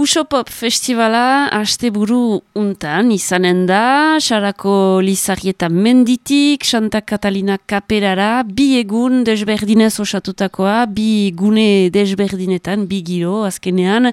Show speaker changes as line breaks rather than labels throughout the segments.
Usopop festivala haste buru untan izanen da, Sarako Lizarrieta Menditik, Santa Catalina Kaperara, bi egun desberdinez osatutakoa, bi gune desberdinetan, bi giro azkenean.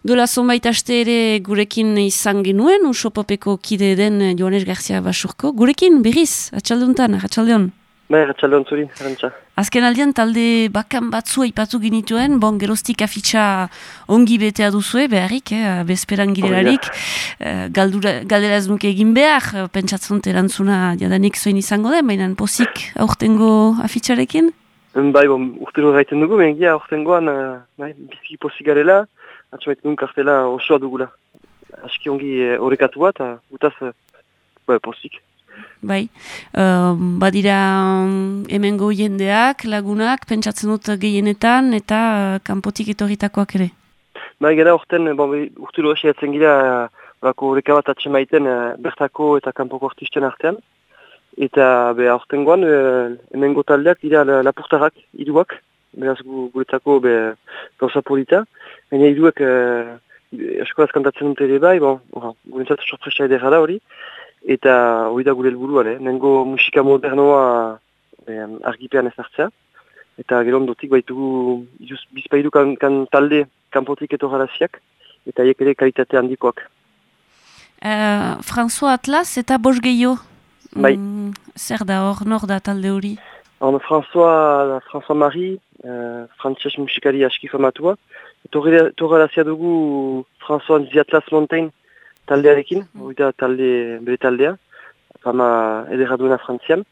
Dola zonbait haste ere gurekin izan genuen, Usopopeko kide den Joanes Garcia Basurko. Gurekin, berriz, atxalduntan, atxaldeon.
Bai, atxaldeon zuri, rantza.
Azken aldean talde bakan batzua ipatu ginituen, bon gerostik afitxa ongi betea duzue, beharrik, eh, bezperan girelarik, eh, galdera ez nuke egin behar, pentsatzen erantzuna jadanik zoin izango den, baina pozik aurtengo afitxarekin?
Bai, bon, urtero gaiten dugu, mengia aurtengoan, uh, bai, biziki pozik garela, atxamaitu duen kartela osoa dugula. Aski ongi horrekatu bat, gutaz, bai, pozik.
Bai, uh, badira um, hemengo jendeak, lagunak, pentsatzen dut gehienetan, eta uh, kanpotik etorritakoak ere?
Bai, gara orten, bon, urtu lo esiatzen gira, bako horreka bat atxemaiten uh, bertako eta kanpoko artisten artean. Eta be, orten goan, uh, hemengo taldeak dira lapurtarrak, iduak, beraz gu, guretako be, gauza polita. Baina iduak uh, eskolaz kantatzen dut ere bai, bon, guretzat sorpresa edera da hori eta hori da gure helburua, eh? nengo musika modernoa eh, argipean ezartzea. Eta gero ondotik baitugu bizpairu kan, kan talde kanpotik eto garaziak, eta hiek ere kalitate handikoak.
Uh, François Atlas eta Bosch Gehiago?
Bai.
Mm, zer da hor, nor da talde hori?
Hor, François, François Marie, uh, frantxas musikari aski famatua. Torre garazia dugu François Atlas Montaigne, taldearekin, hori da talde, bere taldea, fama edera duena frantzian.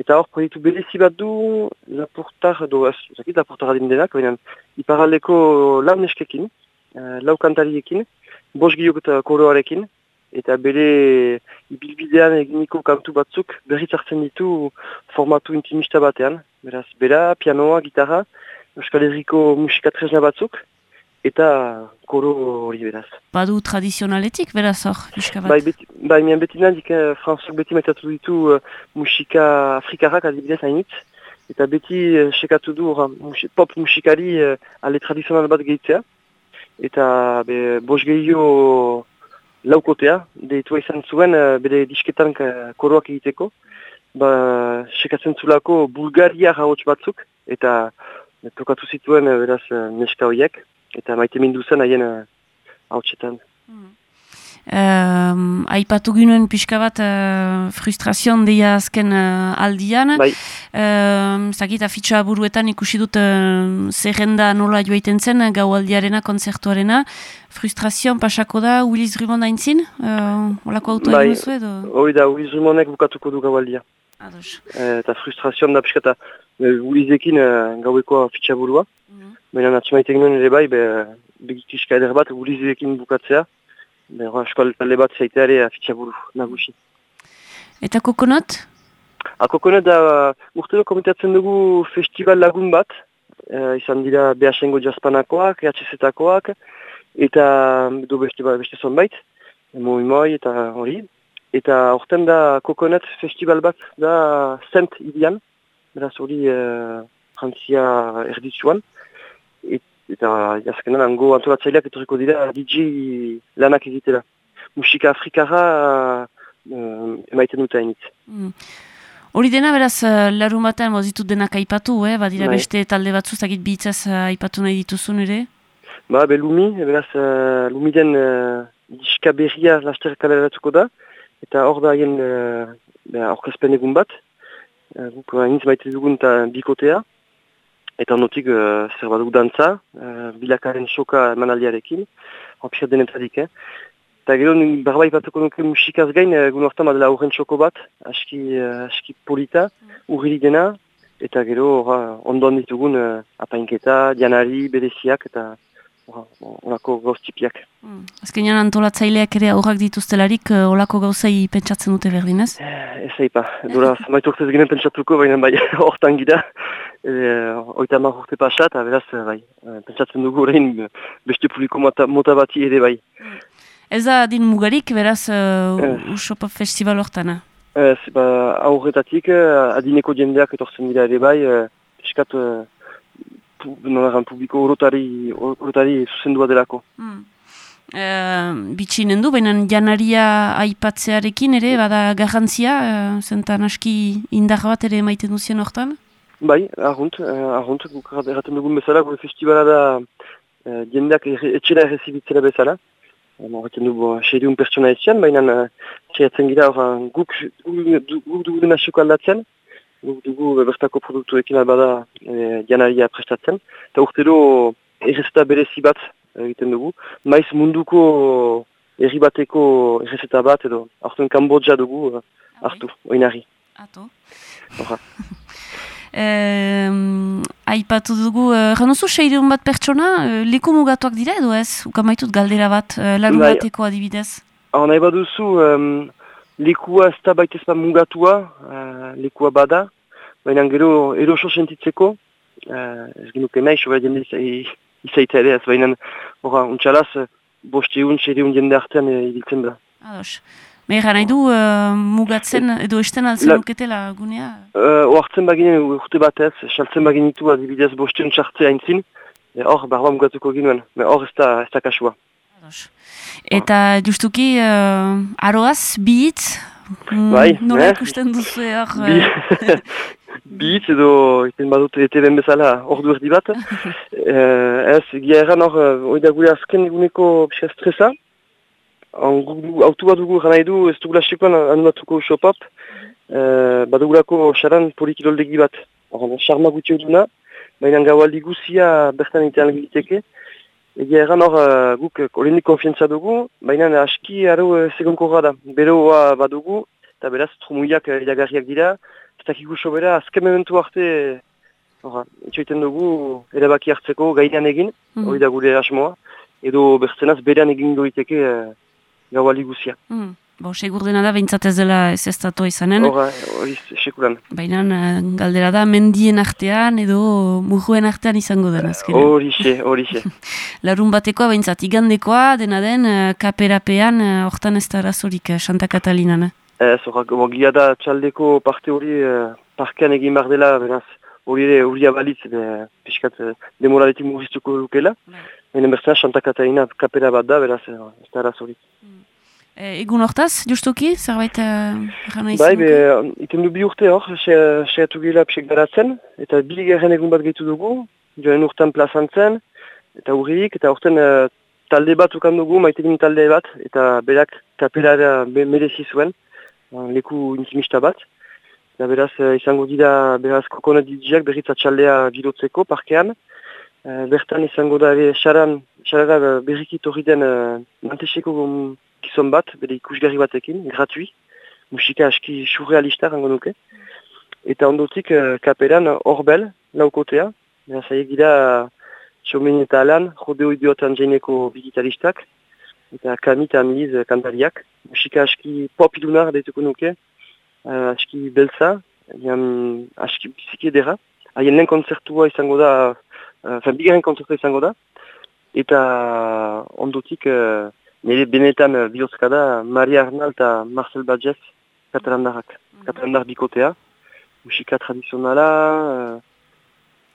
Eta hor, proiektu berezi bat du, laportar, do, ez, zakit, laportar adin denak, baina, iparaldeko lau neskekin, uh, lau kantariekin, bos giok eta koroarekin, eta bere ibilbidean eginiko kantu batzuk berriz hartzen ditu formatu intimista batean. Beraz, bera, pianoa, gitarra, Euskal Herriko musikatresna batzuk, eta koro hori beraz.
Badu tradizionaletik beraz hor,
bat? Bai, beti, bai mian beti nadik, eh, François beti metatu ditu uh, musika afrikarrak adibidez hainitz, eta beti uh, sekatu du uh, pop musikari uh, ale tradizional bat gehitzea, eta be, bos gehio laukotea, deitua izan zuen uh, bere disketan uh, koroak egiteko, ba, sekatzen zulako Bulgaria hauts batzuk, eta tokatu zituen beraz neska horiek, eta maite mindu zen haien uh, hautsetan. Mm.
Uh, aipatu ginen pixka bat uh, frustrazion deia azken uh, aldian.
Bai.
Uh, Zagit, afitxa buruetan ikusi dut uh, zerrenda nola joaiten zen gau aldiarena, konzertuarena. Frustrazion pasako da Willis Drummond haintzin? Uh, olako auto
bai. egin edo? Hoi da, Willis Drummonek bukatuko du gau aldia.
Ados.
eta frustrazion da pixka eta uh, Willisekin uh, gaueko afitxa burua. Baina natxemaitek nuen ere bai, begikiska eder bat, gulizeekin bukatzea. Baina eskoal talde bat zaiteare afitxa buru, nagusi.
Eta kokonot?
A kokonot da, urte do komitatzen dugu festival lagun bat. E, izan dira Beasengo Jaspanakoak, EHZ-etakoak, eta du beste, ba, beste zonbait, moi moi eta hori. Eta orten da kokonot festival bat da Zent Idian, beraz hori e, Frantzia erditzuan eta jazkenan ango antolatzaileak etorriko dira DJ lanak egitera. Musika afrikara uh, emaiten dut hainitz.
Mm. Hori dena beraz uh, larun batean mozitut denak aipatu, eh? badira bai. beste talde batzu zagit bihitzaz uh, aipatu nahi dituzun ere?
Ba, be lumi, beraz uh, lumi den uh, diska berria laster kaleratuko da, eta hor da haien uh, orkazpen egun bat, uh, guk hainitz maite dugun eta bikotea, Eta notik uh, zer baduk dantza, uh, bilakaren soka emanaldiarekin, hopsia denetarik, eh? Eta gero, berbai batuko nuke musikaz gain, uh, gun hortan badela aurren txoko bat, aski, aski polita, mm. dena, eta gero, uh, ondoan ditugun uh, apainketa, dianari, bereziak, eta olako gauztipiak.
Mm. Azkenean antolatzaileak ere aurrak dituztelarik, olako gauzai pentsatzen dute berdin ez?
Eh, ez eipa, dura, zamaitu urtez ginen pentsatuko, baina bai, hortan gira, e, oita mar urte pasat, eta beraz, bai, pentsatzen dugu orain beste publiko mota, mota bati ere bai.
Ez da din mugarik, beraz, uh, Usopa Festival hortana?
Ez, ba, aurretatik, adineko jendeak etortzen dira ere bai, eskat, nonaran publiko orotari, orotari zuzendua delako.
Mm. Uh, bitxinen du, baina janaria aipatzearekin ere, bada garrantzia, uh, zentan aski indar bat ere maiten duzien hortan?
Bai, argunt, uh, argunt, guk erraten dugun bezala, gure festivala da uh, jendeak etxera errezibitzera bezala. Horretzen dugu, seireun pertsona etxean, baina uh, gira hor, guk, guk, guk dugu dena aldatzen, guk dugu bertako produktuekin albada uh, janaria prestatzen, eta urtero errezeta berezi bat egiten dugu. Maiz munduko erri bateko errezeta bat edo hartuen Kambodja dugu uh, hartu, okay. oinari.
Ato. Aipatu dugu, janozu uh, seireun bat pertsona, uh, leku mugatuak dira edo ez? Ukamaitut galdera bat, uh, laru bai. bateko adibidez?
Hor nahi baduzu, um, lekua ez da baitez bat mugatua, uh, lekua bada, baina gero eroso sentitzeko, uh, ez genuke nahi, soba jende izaita ere, ez baina, horra, untxalaz, boste egun, xere jende artean ibiltzen da.
Ados. Mera nahi du, uh, mugatzen edo esten altzen luketela gunea?
Uh, oartzen baginen urte batez, saltzen baginitu adibidez boste egun txartzea haintzin, hor, barba mugatuko ginoen, hor ez da, ez da kasua.
Eta justuki, uh, aroaz, bihitz,
bai,
nola eh? ikusten duzu hor?
Bihitz edo, iten badut, ete ben bezala, ordu erdi bat. eh, ez, gira erran hor, oida gure azken eguneko pixka stresa. Autu bat dugu gana edu, ez dugula sekoan anulatuko shop-up. Eh, badugulako xaran polikiroldegi bat. Hor, xarma gutxe duna. Baina gaualdi guzia bertan itean egiteke. Egia erran hor, guk kolenik konfientza dugu, baina aski aro segonko da. Beroa badugu, eta beraz, trumuiak iragarriak dira ez dakik sobera, azken mementu arte, itxoiten dugu, erabaki hartzeko gainean egin, mm. hori da gure asmoa, edo bertzenaz berean egin goiteke e, gauali guzia.
Mm. Bo, segur dena da, behintzat ez dela ez ez izanen.
hori, sekuran.
Baina eh, galdera da, mendien artean edo murruen artean izango den azken.
Hori xe, hori xe.
Larun batekoa, behintzat, igandekoa, dena den, eh, kaperapean, hortan ez da razorik, Santa Catalina.
Ez, hori da txaldeko parte hori parkean egin behar dela, beraz, hori ere hori abalitz, be, piskat, demoraletik mugiztuko dukela. Baina mm. berzena, Santa Katarina kapera bat da, beraz, ez da raz hori. Mm.
E, egun hortaz, justuki, zerbait uh, gana
izan? Bai, be, uh, iten du bi urte hor, seatu gila psek garatzen, eta bi gerren egun bat gehitu dugu, joan urtean plazantzen, eta hurrik, eta urtean uh, talde bat ukan dugu, maite talde bat, eta berak kapera merezi zuen leku intimista bat. Da beraz, eh, izango dira beraz kokonat didiak berriz atxaldea girotzeko parkean. E, bertan izango da ere xaran, xarara berrikit hori den uh, nanteseko gizon bat, bere ikusgarri batekin, gratui. Musika aski surrealista rango nuke. Eta ondotik uh, kaperan horbel, laukotea. Beraz, haiek dira Txomen eta Alan, rodeo idiotan jaineko digitalistak eta kamit amiliz kantariak. Musika aski pop ilunar daituko nuke, uh, aski beltza, jan, aski biziki edera. Haien lehen konzertua izango da, uh, fin, bigaren konzertua izango da, eta ondotik uh, nire benetan uh, bihozka da Maria Arnal eta Marcel Badjez katalandarak, mm -hmm. katalandar bikotea. Musika tradizionala, uh,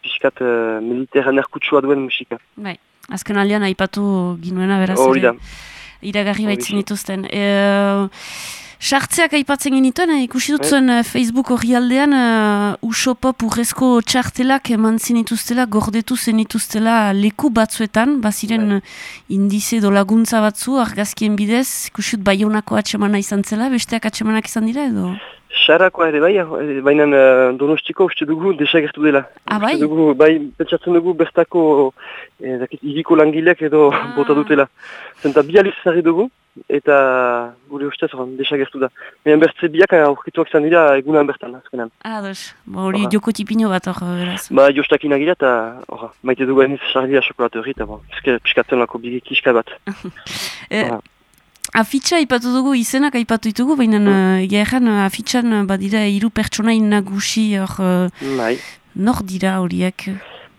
piskat uh, mediterraner kutsua duen musika.
Bai. Azken aldean aipatu ginuena beraz.
Hori da.
Iragarri baitzen dituzten. E, Sartzeak aipatzen genituen, eh, ikusi dut zuen eh? Facebook hori aldean, uh, usopop urrezko txartelak eman zinituztela, gordetu zenituztela leku batzuetan, baziren bai. indize do laguntza batzu, argazkien bidez, ikusi dut baionako atxemana izan zela, besteak atxemanak izan dira edo?
Xarakoa ere bai, eh, baina uh, donostiko uste dugu desagertu dela.
Ah, bai?
Dugu, bai, pentsatzen dugu bertako eh, dakit, iriko langileak edo ah. bota dutela. Zenta bi aliz dugu, eta gure ustez hori desagertu da. Baina bertze biak aurkituak zan dira egunan bertan, azkenan.
Ah, dos. Ba, hori joko tipino bat hor, beraz.
Ba, jostak inagira eta maite dugu eniz sarria xokolatu hori, eta bo, piskatzen lako bigi kiska bat.
Afitxa ipatu dugu, izenak ipatu ditugu, baina mm. uh, afitxan uh, badira hiru pertsonain nagusi hor... Uh,
bai.
Nor dira horiek?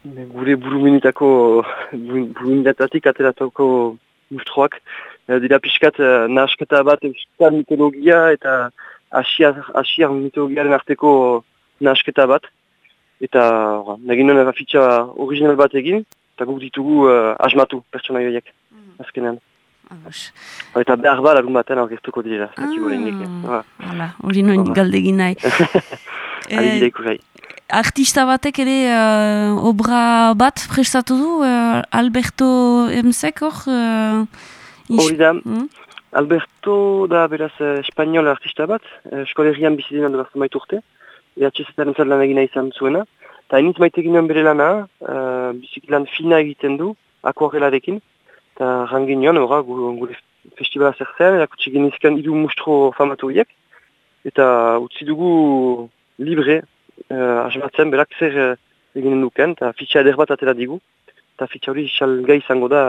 Gure buruminitako, buruminitatik ateratuko mustroak. Uh, dira pixkat uh, nahasketa bat euskal mitologia eta asiar, asiar mitologiaren arteko nahasketa bat. Eta uh, nagin nuen afitxa original bat egin, eta guk ditugu uh, asmatu pertsonai horiek, mm. azkenean.
Ados.
Eta behar ba, larun batean aurkeztuko direla, ez dakik horrein
Ah, hala, hori noin
Hala.
galdegin nahi.
Ikusai.
artista batek ere eh, obra bat prestatu du, eh, Alberto Emsek hor? eh, ins-
Hori da,
Hmm?
Alberto da beraz eh, espanol artista bat, eh, eskolegian bizi dena dela zumait urte, EHZ-aren zer lan egina izan zuena, eta hainitz maite ginen bere lana, uh, bizik lan fina egiten du, akuarelarekin, eta ranginean, ora, gu- gure festivala zer zen, erakutsi genizkan idu mustro famatu horiek, eta utzi dugu libre, uh, asmatzen berak zer uh, eginen duken, eta fitxa eder bat atera digu, eta fitxa hori salgai izango da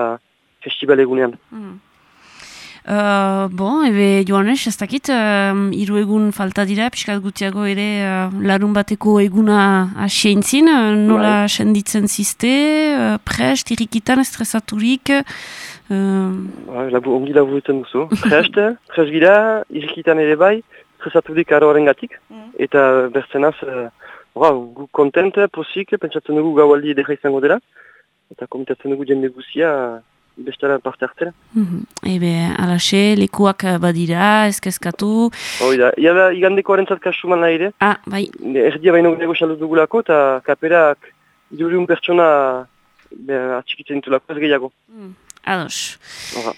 festival egunean.
Hmm. Uh, bon, ebe Joanes, ez dakit, uh, hiru egun falta dira, pixkat gutiago ere uh, larun bateko eguna asientzin, uh, nola senditzen ziste, uh, prest, irrikitan, estresaturik, uh,
Ba, labu, ongi laburutzen duzu. Prest, prest gira, irrikitan ere bai, tresaturik aro gatik. Eta berzenaz, uh, gu kontent, posik, pentsatzen dugu gaualdi edera izango dela. Eta komitatzen dugu jende guzia, bestara parte hartzera.
mhm. ebe alaxe, lekuak uh, badira, ezkezkatu,
Hoi da, ia da, igandeko harentzat kasuman nahi ere,
ah, bai,
erdia baino gehiago saldu dugulako, eta kaperak iduriun pertsona be, atxikitzen ditulako ez gehiago.
mm. ados.
Hora.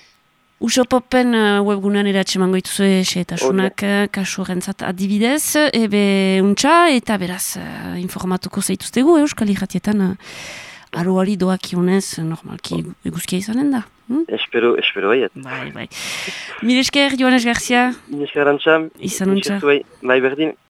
Usopopen uh, webgunean eratxe mango dituzue xeetasunak uh, kasu horrentzat adibidez, ebe untxa eta beraz uh, informatuko zaituztegu eh, Euskal Irratietan uh, aroari doakionez normalki eguzkia izanen da. Hm?
Espero, espero baiet.
Bai, bai. Mire esker, Joanes Garcia,
Ines garantza,
izan
zuei, bai berdin.